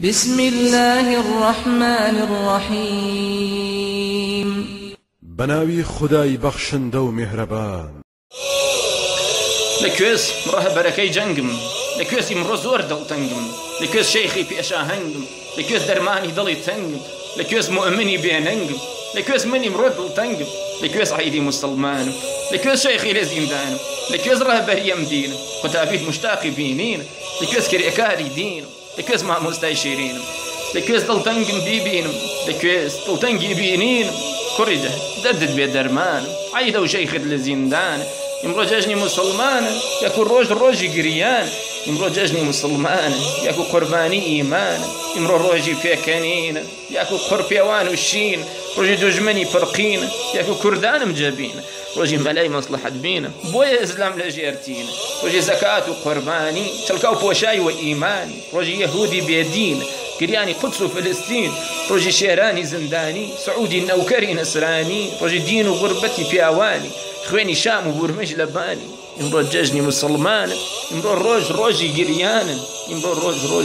بسم الله الرحمن الرحيم. بناوي خداي بخشن دو مهربان. لكوێز ڕە بەرەکەی جەنگم لە کوێزی مرۆ زۆر دڵتەنگم لە کوێز شەیخی پێشاهنگم لە کوێز دەرمانی دڵی تەنگم لە کوێز مؤمنی بێنەنگم لە کوێز منی مرۆ دڵتەنگم لە کوێز عیدی مسلمانم. لە کوێز شەیخی لە زیندانم لە کوێز ڕەهبەریەم دینم. قوتابیت مشتاقی بینین لە کوێز کرێکاری دینم لە کوێز مامۆستای شیرینم لە کوێز دڵتەنگم بیبینم لە کوێز دڵتەنگی بینینم کوڕی دەردت بێ دەرمانم عیدە و شەیخت لە زیندانە ئمڕۆ جەژنی مسلمانە یاکو ڕۆژ ڕۆژی گریان ئمڕۆ جەژنی مسلمانە یاکو قوربانی ئیمانە ئمڕۆ ڕۆژی پێکەنینە یاکو قڕ پێوان و شین ڕۆژی دوژمنی پڕقینە یاکو کوردانم جەبینە ڕۆژی مەلای مەسلحت بینە بۆیە ئزلام لە ژێرتینە ڕۆژی زەکات و قوربانی چڵکا و پۆشایی و ئیمانی ڕۆژی یەهودی بێدینە گریانی قدس و فلستین ڕۆژی شێرانی زندانی سعودی نەوکەری نەسرانی ڕۆژی دین و غربەتی پیاوانی خوێنی شام و بورمەش لە بانی ئمڕۆ جەژنی مسلمانن ئمڕۆ ڕۆژ ڕۆژی گریانن ئمڕۆ ڕۆژ ڕۆژ